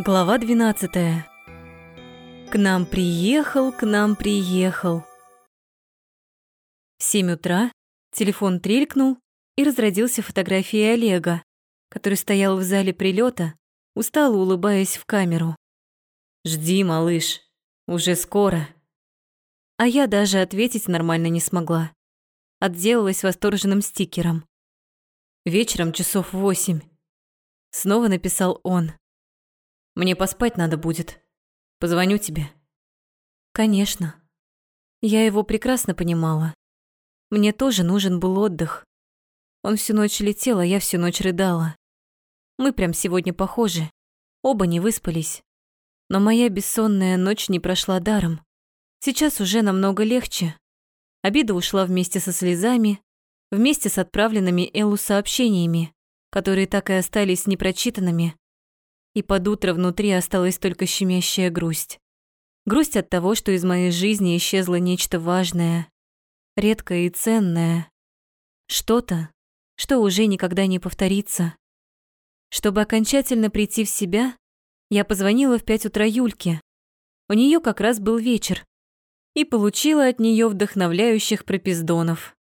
Глава 12. К нам приехал, к нам приехал. В 7 утра телефон трелькнул и разродился фотографией Олега, который стоял в зале прилета, устало улыбаясь в камеру. «Жди, малыш, уже скоро». А я даже ответить нормально не смогла. Отделалась восторженным стикером. Вечером часов восемь. Снова написал он. Мне поспать надо будет. Позвоню тебе. Конечно. Я его прекрасно понимала. Мне тоже нужен был отдых. Он всю ночь летел, а я всю ночь рыдала. Мы прям сегодня похожи. Оба не выспались. Но моя бессонная ночь не прошла даром. Сейчас уже намного легче. Обида ушла вместе со слезами, вместе с отправленными Эллу сообщениями, которые так и остались непрочитанными, и под утро внутри осталась только щемящая грусть. Грусть от того, что из моей жизни исчезло нечто важное, редкое и ценное. Что-то, что уже никогда не повторится. Чтобы окончательно прийти в себя, я позвонила в пять утра Юльке. У нее как раз был вечер. И получила от нее вдохновляющих пропиздонов.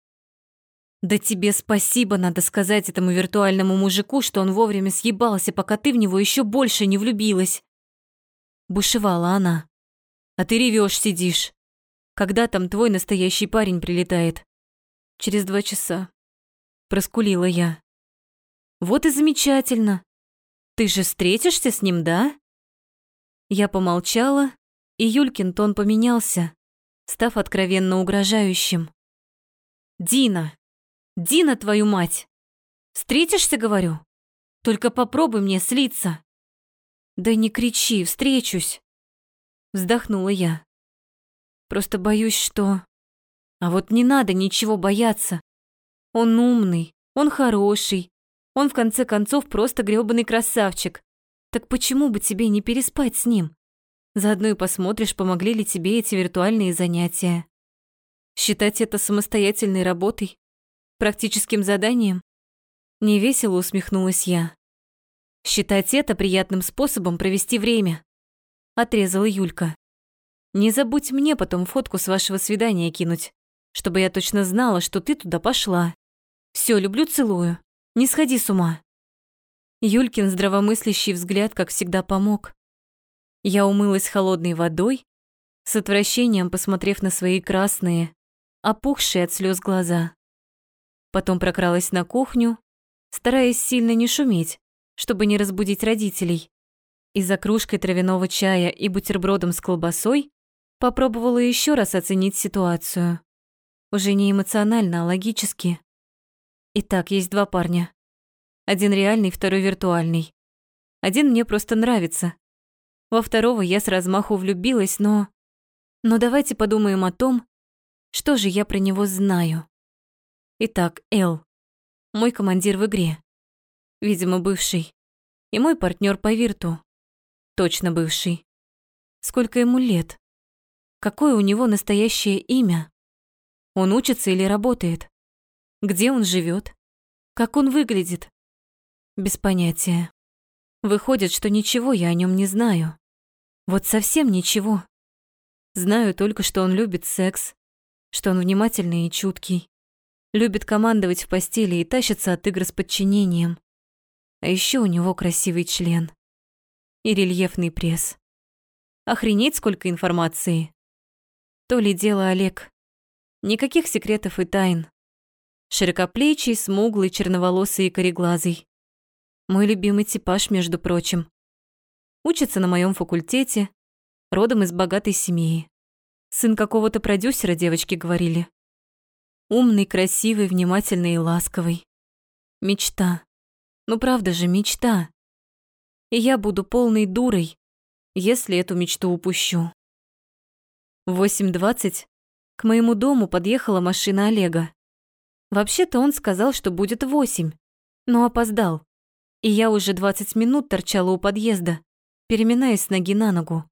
Да тебе спасибо надо сказать этому виртуальному мужику, что он вовремя съебался, пока ты в него еще больше не влюбилась. Бушевала она. А ты ревешь, сидишь. Когда там твой настоящий парень прилетает? Через два часа. Проскулила я. Вот и замечательно. Ты же встретишься с ним, да? Я помолчала, и Юлькин тон поменялся, став откровенно угрожающим. «Дина, Дина, твою мать! Встретишься, говорю? Только попробуй мне слиться. Да не кричи, встречусь. Вздохнула я. Просто боюсь, что... А вот не надо ничего бояться. Он умный, он хороший, он в конце концов просто грёбаный красавчик. Так почему бы тебе не переспать с ним? Заодно и посмотришь, помогли ли тебе эти виртуальные занятия. Считать это самостоятельной работой Практическим заданием? Невесело усмехнулась я. Считать это приятным способом провести время. Отрезала Юлька. Не забудь мне потом фотку с вашего свидания кинуть, чтобы я точно знала, что ты туда пошла. Все, люблю, целую. Не сходи с ума. Юлькин здравомыслящий взгляд, как всегда, помог. Я умылась холодной водой, с отвращением посмотрев на свои красные, опухшие от слез глаза. Потом прокралась на кухню, стараясь сильно не шуметь, чтобы не разбудить родителей. И за кружкой травяного чая и бутербродом с колбасой попробовала еще раз оценить ситуацию. Уже не эмоционально, а логически. Итак, есть два парня. Один реальный, второй виртуальный. Один мне просто нравится. Во второго я с размаху влюбилась, но... Но давайте подумаем о том, что же я про него знаю. Итак, Эл. Мой командир в игре. Видимо, бывший. И мой партнер по вирту. Точно бывший. Сколько ему лет? Какое у него настоящее имя? Он учится или работает? Где он живет? Как он выглядит? Без понятия. Выходит, что ничего я о нем не знаю. Вот совсем ничего. Знаю только, что он любит секс, что он внимательный и чуткий, Любит командовать в постели и тащится от игр с подчинением. А еще у него красивый член. И рельефный пресс. Охренеть, сколько информации. То ли дело Олег. Никаких секретов и тайн. Широкоплечий, смуглый, черноволосый и кореглазый. Мой любимый типаж, между прочим. Учится на моем факультете, родом из богатой семьи. Сын какого-то продюсера, девочки говорили. Умный, красивый, внимательный и ласковый. Мечта. Ну правда же, мечта. И я буду полной дурой, если эту мечту упущу. В 8.20 к моему дому подъехала машина Олега. Вообще-то он сказал, что будет восемь, но опоздал. И я уже 20 минут торчала у подъезда, переминаясь с ноги на ногу.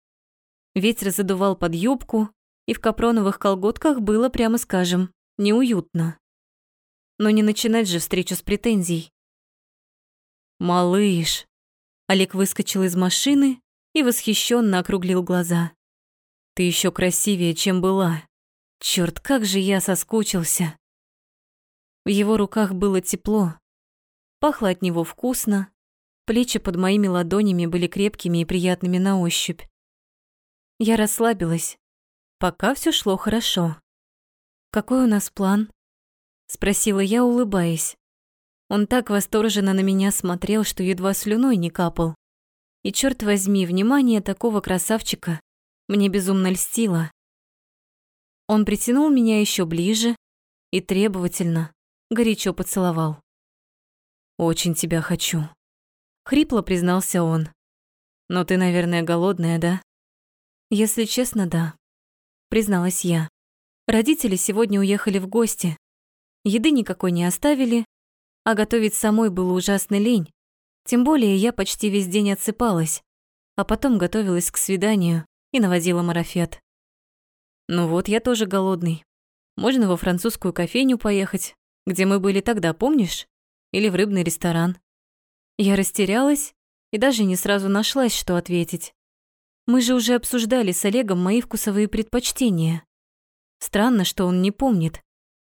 Ветер задувал под юбку, и в капроновых колготках было, прямо скажем, неуютно. Но не начинать же встречу с претензий. «Малыш!» Олег выскочил из машины и восхищенно округлил глаза. «Ты еще красивее, чем была. Черт, как же я соскучился!» В его руках было тепло, пахло от него вкусно, плечи под моими ладонями были крепкими и приятными на ощупь. Я расслабилась, пока все шло хорошо. «Какой у нас план?» — спросила я, улыбаясь. Он так восторженно на меня смотрел, что едва слюной не капал. И черт возьми, внимание такого красавчика мне безумно льстило. Он притянул меня еще ближе и требовательно, горячо поцеловал. «Очень тебя хочу», — хрипло признался он. «Но ты, наверное, голодная, да?» «Если честно, да», — призналась я. Родители сегодня уехали в гости. Еды никакой не оставили, а готовить самой было ужасно лень. Тем более я почти весь день отсыпалась, а потом готовилась к свиданию и наводила марафет. Ну вот, я тоже голодный. Можно во французскую кофейню поехать, где мы были тогда, помнишь? Или в рыбный ресторан. Я растерялась и даже не сразу нашлась, что ответить. Мы же уже обсуждали с Олегом мои вкусовые предпочтения. Странно, что он не помнит.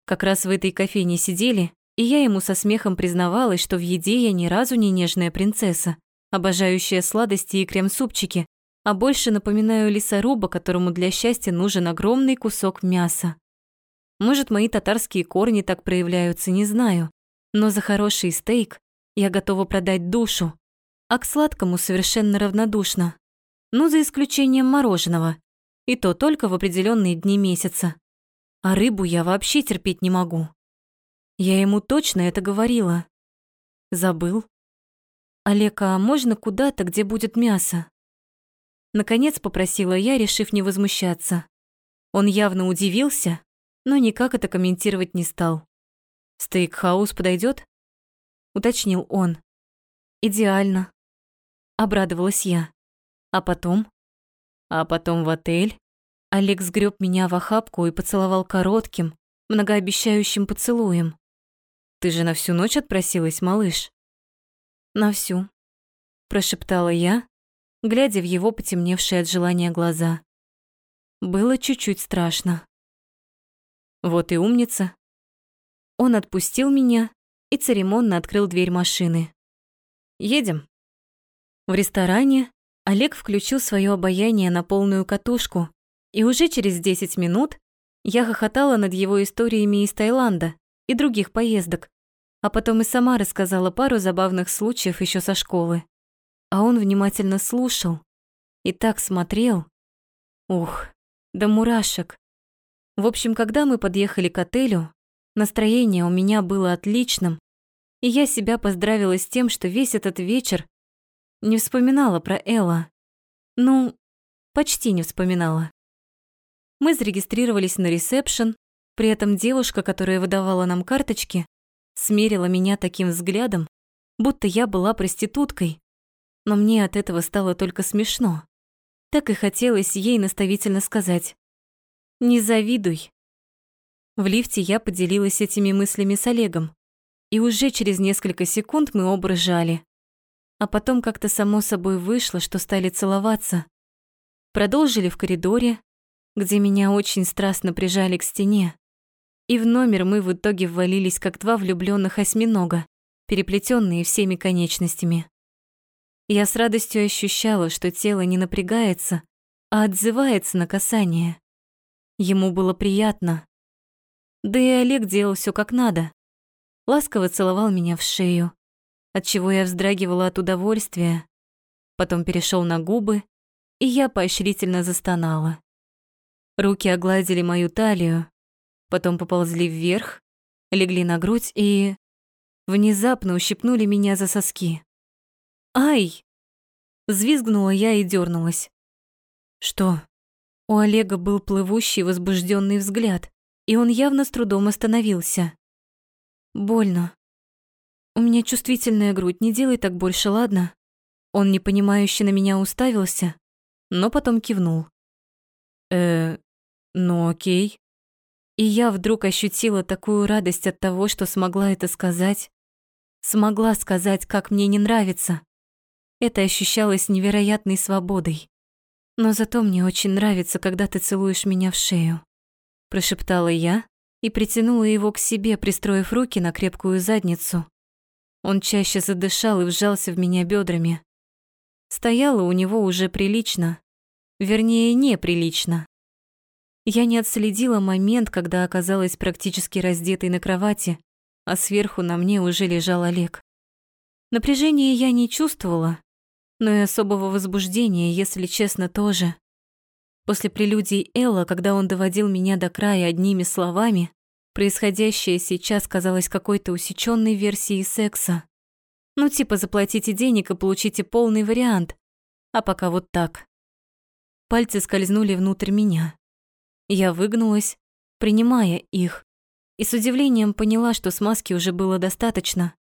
Как раз в этой кофейне сидели и я ему со смехом признавалась, что в еде я ни разу не нежная принцесса, обожающая сладости и крем-супчики, а больше напоминаю лесоруба, которому для счастья нужен огромный кусок мяса. Может, мои татарские корни так проявляются, не знаю, но за хороший стейк я готова продать душу, а к сладкому совершенно равнодушна. Ну, за исключением мороженого, и то только в определенные дни месяца. А рыбу я вообще терпеть не могу. Я ему точно это говорила. Забыл. Олег, а можно куда-то, где будет мясо? Наконец попросила я, решив не возмущаться. Он явно удивился, но никак это комментировать не стал. «Стейкхаус подойдет? уточнил он. «Идеально», — обрадовалась я. «А потом?» «А потом в отель?» Олег сгреб меня в охапку и поцеловал коротким, многообещающим поцелуем. Ты же на всю ночь отпросилась, малыш?» «На всю», — прошептала я, глядя в его потемневшие от желания глаза. Было чуть-чуть страшно. Вот и умница. Он отпустил меня и церемонно открыл дверь машины. «Едем». В ресторане Олег включил свое обаяние на полную катушку, и уже через 10 минут я хохотала над его историями из Таиланда, и других поездок, а потом и сама рассказала пару забавных случаев еще со школы. А он внимательно слушал и так смотрел. Ух, да мурашек. В общем, когда мы подъехали к отелю, настроение у меня было отличным, и я себя поздравила с тем, что весь этот вечер не вспоминала про Элла. Ну, почти не вспоминала. Мы зарегистрировались на ресепшн, при этом девушка, которая выдавала нам карточки, смерила меня таким взглядом, будто я была проституткой. Но мне от этого стало только смешно. Так и хотелось ей наставительно сказать. «Не завидуй». В лифте я поделилась этими мыслями с Олегом, и уже через несколько секунд мы оба ржали. А потом как-то само собой вышло, что стали целоваться. Продолжили в коридоре, где меня очень страстно прижали к стене. И в номер мы в итоге ввалились, как два влюбленных осьминога, переплетенные всеми конечностями. Я с радостью ощущала, что тело не напрягается, а отзывается на касание. Ему было приятно. Да и Олег делал все как надо. Ласково целовал меня в шею, отчего я вздрагивала от удовольствия. Потом перешел на губы, и я поощрительно застонала. Руки огладили мою талию, потом поползли вверх, легли на грудь и... Внезапно ущипнули меня за соски. «Ай!» Взвизгнула я и дернулась. «Что?» У Олега был плывущий возбужденный взгляд, и он явно с трудом остановился. «Больно. У меня чувствительная грудь, не делай так больше, ладно?» Он непонимающе на меня уставился, но потом кивнул. «Э, ну окей». И я вдруг ощутила такую радость от того, что смогла это сказать. Смогла сказать, как мне не нравится. Это ощущалось невероятной свободой. Но зато мне очень нравится, когда ты целуешь меня в шею, прошептала я и притянула его к себе, пристроив руки на крепкую задницу. Он чаще задышал и вжался в меня бедрами. Стояла у него уже прилично, вернее, неприлично. Я не отследила момент, когда оказалась практически раздетой на кровати, а сверху на мне уже лежал Олег. Напряжения я не чувствовала, но и особого возбуждения, если честно, тоже. После прелюдий Элла, когда он доводил меня до края одними словами, происходящее сейчас казалось какой-то усечённой версией секса. Ну типа заплатите денег и получите полный вариант, а пока вот так. Пальцы скользнули внутрь меня. Я выгнулась, принимая их, и с удивлением поняла, что смазки уже было достаточно.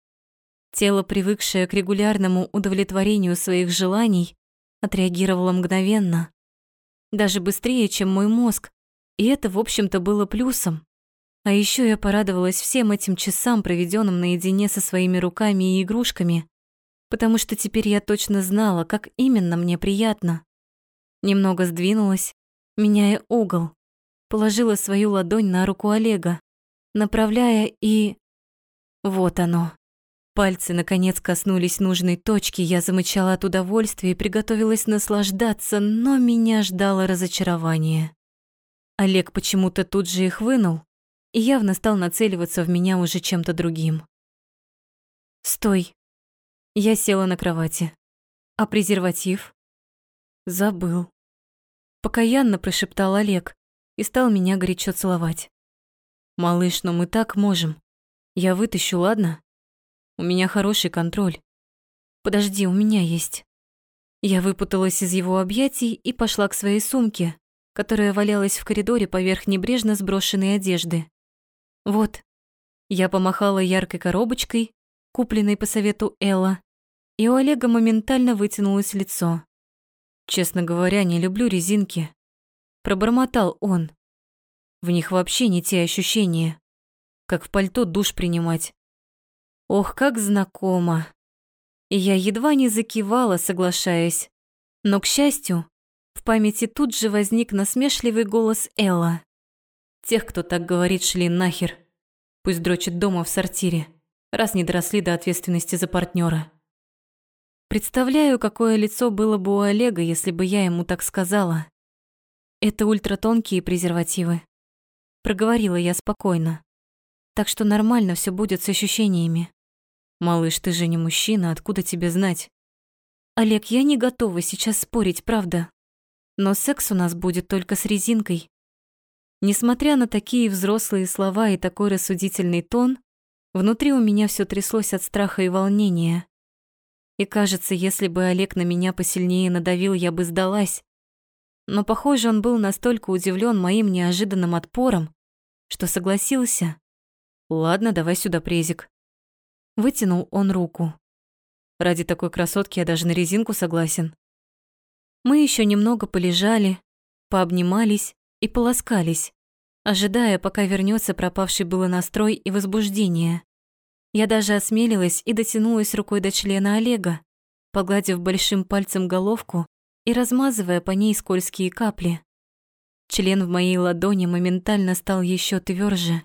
Тело, привыкшее к регулярному удовлетворению своих желаний, отреагировало мгновенно. Даже быстрее, чем мой мозг, и это, в общем-то, было плюсом. А еще я порадовалась всем этим часам, проведенным наедине со своими руками и игрушками, потому что теперь я точно знала, как именно мне приятно. Немного сдвинулась, меняя угол, положила свою ладонь на руку Олега, направляя и... Вот оно. Пальцы наконец коснулись нужной точки, я замычала от удовольствия и приготовилась наслаждаться, но меня ждало разочарование. Олег почему-то тут же их вынул и явно стал нацеливаться в меня уже чем-то другим. «Стой!» Я села на кровати. «А презерватив?» «Забыл». Покаянно прошептал Олег, и стал меня горячо целовать. «Малыш, но мы так можем. Я вытащу, ладно? У меня хороший контроль. Подожди, у меня есть». Я выпуталась из его объятий и пошла к своей сумке, которая валялась в коридоре поверх небрежно сброшенной одежды. Вот. Я помахала яркой коробочкой, купленной по совету Элла, и у Олега моментально вытянулось лицо. Честно говоря, не люблю резинки. Пробормотал он. В них вообще не те ощущения, как в пальто душ принимать. Ох, как знакомо. И я едва не закивала, соглашаясь. Но, к счастью, в памяти тут же возник насмешливый голос Элла. Тех, кто так говорит, шли нахер. Пусть дрочат дома в сортире, раз не доросли до ответственности за партнера. Представляю, какое лицо было бы у Олега, если бы я ему так сказала. Это ультратонкие презервативы. Проговорила я спокойно. Так что нормально все будет с ощущениями. Малыш, ты же не мужчина, откуда тебе знать? Олег, я не готова сейчас спорить, правда. Но секс у нас будет только с резинкой. Несмотря на такие взрослые слова и такой рассудительный тон, внутри у меня все тряслось от страха и волнения. И кажется, если бы Олег на меня посильнее надавил, я бы сдалась но, похоже, он был настолько удивлен моим неожиданным отпором, что согласился. «Ладно, давай сюда презик». Вытянул он руку. Ради такой красотки я даже на резинку согласен. Мы еще немного полежали, пообнимались и полоскались, ожидая, пока вернется пропавший было настрой и возбуждение. Я даже осмелилась и дотянулась рукой до члена Олега, погладив большим пальцем головку и размазывая по ней скользкие капли. Член в моей ладони моментально стал еще тверже.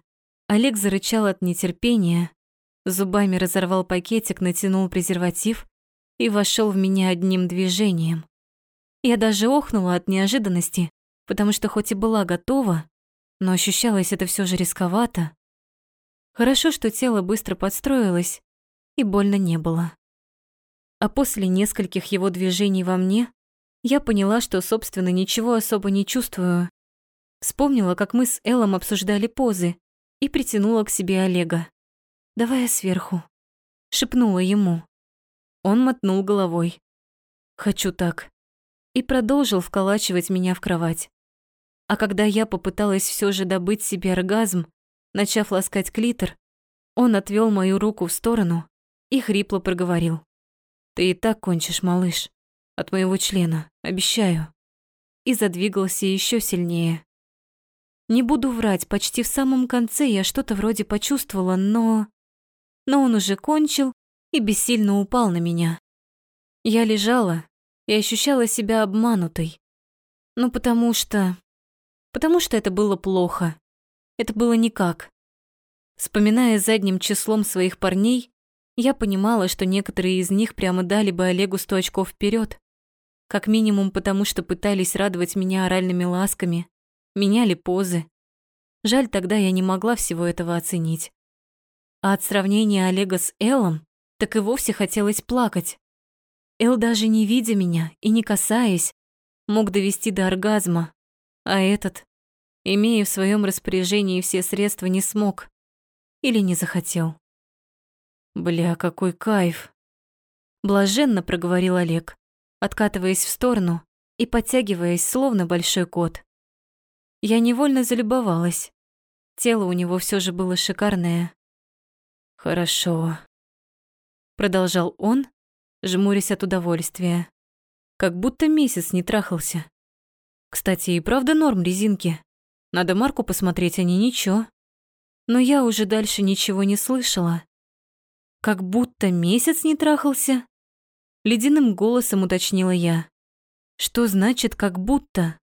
Олег зарычал от нетерпения, зубами разорвал пакетик, натянул презерватив и вошел в меня одним движением. Я даже охнула от неожиданности, потому что хоть и была готова, но ощущалось это все же рисковато. Хорошо, что тело быстро подстроилось, и больно не было. А после нескольких его движений во мне я поняла, что, собственно, ничего особо не чувствую. Вспомнила, как мы с Эллом обсуждали позы и притянула к себе Олега. «Давай сверху», — шепнула ему. Он мотнул головой. «Хочу так». И продолжил вколачивать меня в кровать. А когда я попыталась все же добыть себе оргазм, начав ласкать клитор, он отвел мою руку в сторону и хрипло проговорил. «Ты и так кончишь, малыш от моего члена, обещаю. И задвигался еще сильнее. Не буду врать, почти в самом конце я что-то вроде почувствовала, но... Но он уже кончил и бессильно упал на меня. Я лежала и ощущала себя обманутой. Ну, потому что... Потому что это было плохо. Это было никак. Вспоминая задним числом своих парней, я понимала, что некоторые из них прямо дали бы Олегу сто очков вперед, Как минимум потому, что пытались радовать меня оральными ласками, меняли позы. Жаль, тогда я не могла всего этого оценить. А от сравнения Олега с Эллом так и вовсе хотелось плакать. Эл даже не видя меня и не касаясь, мог довести до оргазма, а этот, имея в своем распоряжении все средства, не смог или не захотел. Бля, какой кайф! Блаженно проговорил Олег, откатываясь в сторону и подтягиваясь, словно большой кот. Я невольно залюбовалась. Тело у него все же было шикарное. Хорошо. Продолжал он, жмурясь от удовольствия. Как будто месяц не трахался. Кстати, и правда норм резинки. Надо Марку посмотреть, они ничего. Но я уже дальше ничего не слышала. Как будто месяц не трахался? Ледяным голосом уточнила я. Что значит «как будто»?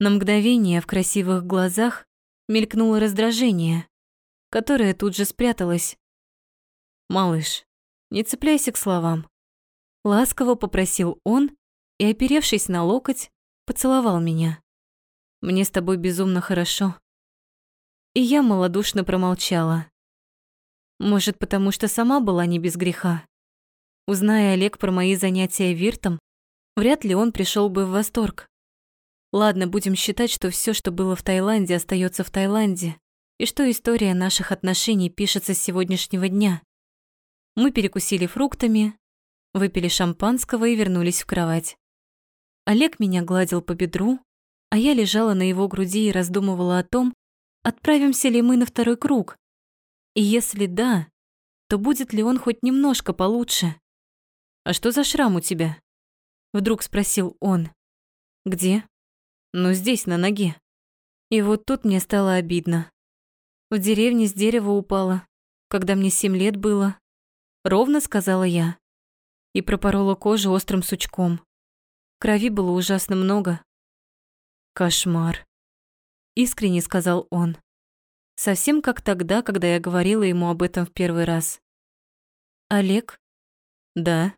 На мгновение в красивых глазах мелькнуло раздражение, которое тут же спряталось. «Малыш, не цепляйся к словам». Ласково попросил он и, оперевшись на локоть, поцеловал меня. «Мне с тобой безумно хорошо». И я малодушно промолчала. Может, потому что сама была не без греха. Узная Олег про мои занятия виртом, вряд ли он пришел бы в восторг. Ладно, будем считать, что все, что было в Таиланде, остается в Таиланде, и что история наших отношений пишется с сегодняшнего дня. Мы перекусили фруктами, выпили шампанского и вернулись в кровать. Олег меня гладил по бедру, а я лежала на его груди и раздумывала о том, отправимся ли мы на второй круг, и если да, то будет ли он хоть немножко получше? «А что за шрам у тебя?» Вдруг спросил он. «Где?» «Ну, здесь, на ноге». И вот тут мне стало обидно. В деревне с дерева упала, когда мне семь лет было. Ровно сказала я. И пропорола кожу острым сучком. Крови было ужасно много. Кошмар. Искренне сказал он. Совсем как тогда, когда я говорила ему об этом в первый раз. «Олег?» «Да».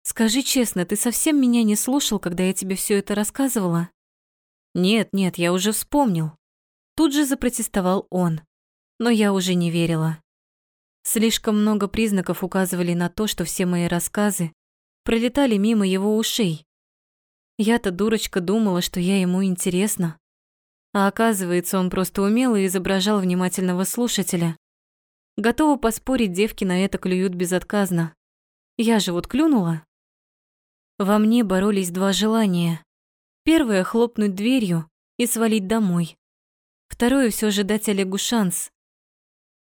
«Скажи честно, ты совсем меня не слушал, когда я тебе все это рассказывала?» «Нет, нет, я уже вспомнил». Тут же запротестовал он, но я уже не верила. Слишком много признаков указывали на то, что все мои рассказы пролетали мимо его ушей. Я-то, дурочка, думала, что я ему интересна. А оказывается, он просто умело изображал внимательного слушателя. Готова поспорить, девки на это клюют безотказно. Я же вот клюнула. Во мне боролись два желания. Первое — хлопнуть дверью и свалить домой. Второе — все же дать Олегу шанс.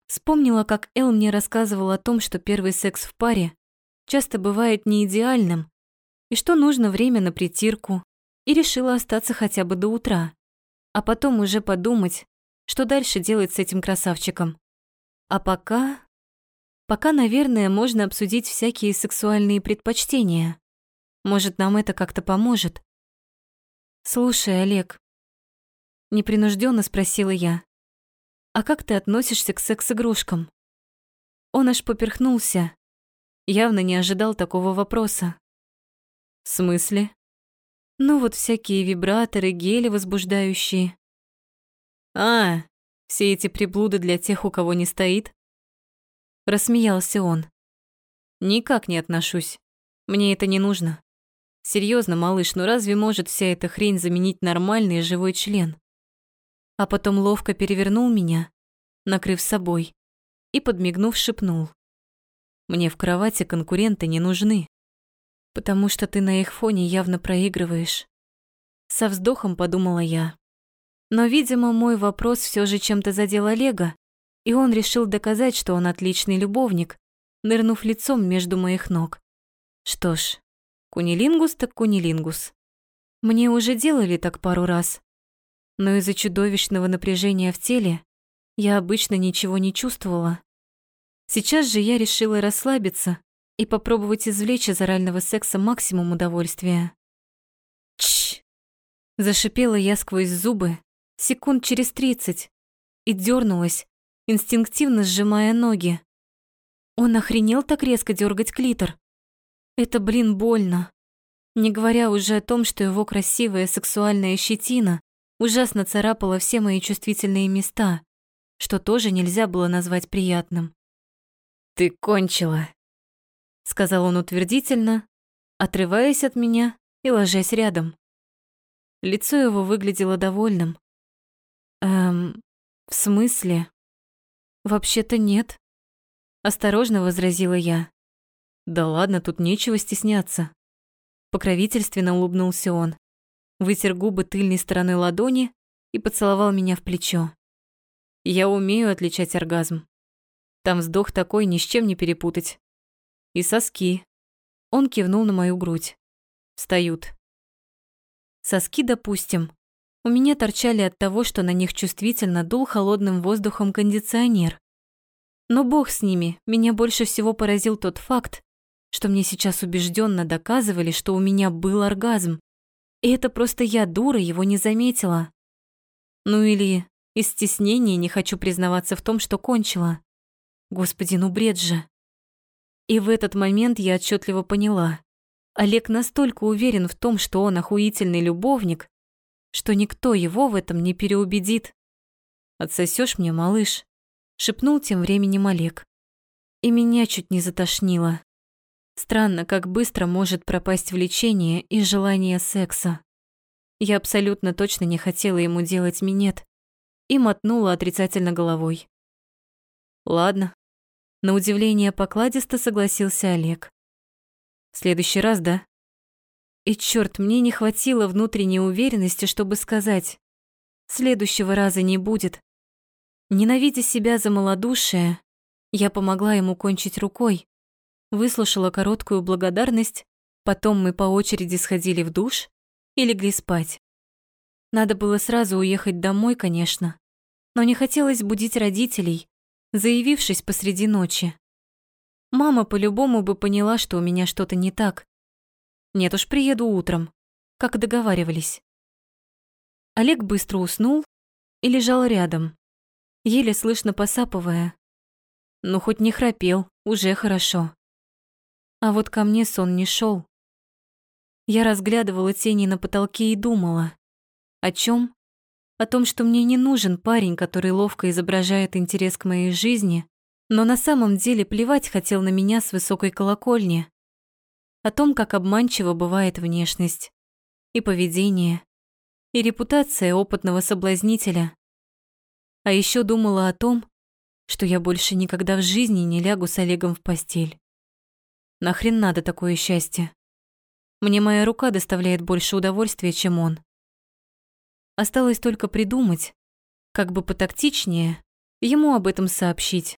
Вспомнила, как Эл мне рассказывал о том, что первый секс в паре часто бывает не идеальным, и что нужно время на притирку, и решила остаться хотя бы до утра а потом уже подумать, что дальше делать с этим красавчиком. А пока... Пока, наверное, можно обсудить всякие сексуальные предпочтения. Может, нам это как-то поможет. Слушай, Олег, непринужденно спросила я, а как ты относишься к секс-игрушкам? Он аж поперхнулся, явно не ожидал такого вопроса. В смысле? Ну вот всякие вибраторы, гели возбуждающие. А, все эти приблуды для тех, у кого не стоит? Рассмеялся он. Никак не отношусь. Мне это не нужно. Серьезно, малыш, ну разве может вся эта хрень заменить нормальный живой член? А потом ловко перевернул меня, накрыв собой, и, подмигнув, шепнул. Мне в кровати конкуренты не нужны потому что ты на их фоне явно проигрываешь. Со вздохом подумала я. Но, видимо, мой вопрос все же чем-то задел Олега, и он решил доказать, что он отличный любовник, нырнув лицом между моих ног. Что ж, кунилингус так кунилингус. Мне уже делали так пару раз, но из-за чудовищного напряжения в теле я обычно ничего не чувствовала. Сейчас же я решила расслабиться и попробовать извлечь из орального секса максимум удовольствия. Чш! Зашипела я сквозь зубы секунд через тридцать и дернулась, инстинктивно сжимая ноги. Он охренел так резко дергать клитор. Это, блин, больно. Не говоря уже о том, что его красивая сексуальная щетина ужасно царапала все мои чувствительные места, что тоже нельзя было назвать приятным. «Ты кончила», — сказал он утвердительно, отрываясь от меня и ложась рядом. Лицо его выглядело довольным. «Эм, в смысле?» «Вообще-то нет», — осторожно возразила я. «Да ладно, тут нечего стесняться». Покровительственно улыбнулся он, вытер губы тыльной стороной ладони и поцеловал меня в плечо. Я умею отличать оргазм. Там вздох такой ни с чем не перепутать. И соски. Он кивнул на мою грудь. Встают. Соски, допустим, у меня торчали от того, что на них чувствительно дул холодным воздухом кондиционер. Но бог с ними, меня больше всего поразил тот факт, что мне сейчас убежденно доказывали, что у меня был оргазм. И это просто я, дура, его не заметила. Ну или из стеснения не хочу признаваться в том, что кончила. Господи, ну бред же. И в этот момент я отчетливо поняла. Олег настолько уверен в том, что он охуительный любовник, что никто его в этом не переубедит. «Отсосешь мне, малыш?» — шепнул тем временем Олег. И меня чуть не затошнило. Странно, как быстро может пропасть влечение и желание секса. Я абсолютно точно не хотела ему делать минет, и мотнула отрицательно головой. Ладно. На удивление покладисто согласился Олег. В следующий раз, да? И чёрт, мне не хватило внутренней уверенности, чтобы сказать. Следующего раза не будет. Ненавидя себя за малодушие, я помогла ему кончить рукой, выслушала короткую благодарность, потом мы по очереди сходили в душ и легли спать. Надо было сразу уехать домой, конечно, но не хотелось будить родителей, заявившись посреди ночи. Мама по-любому бы поняла, что у меня что-то не так. Нет уж, приеду утром, как и договаривались. Олег быстро уснул и лежал рядом, еле слышно посапывая. Ну, хоть не храпел, уже хорошо. А вот ко мне сон не шел. Я разглядывала тени на потолке и думала, о чем? О том, что мне не нужен парень, который ловко изображает интерес к моей жизни, но на самом деле плевать хотел на меня с высокой колокольни. О том, как обманчиво бывает внешность и поведение, и репутация опытного соблазнителя. А еще думала о том, что я больше никогда в жизни не лягу с Олегом в постель. Нахрен надо такое счастье? Мне моя рука доставляет больше удовольствия, чем он. Осталось только придумать, как бы потактичнее ему об этом сообщить.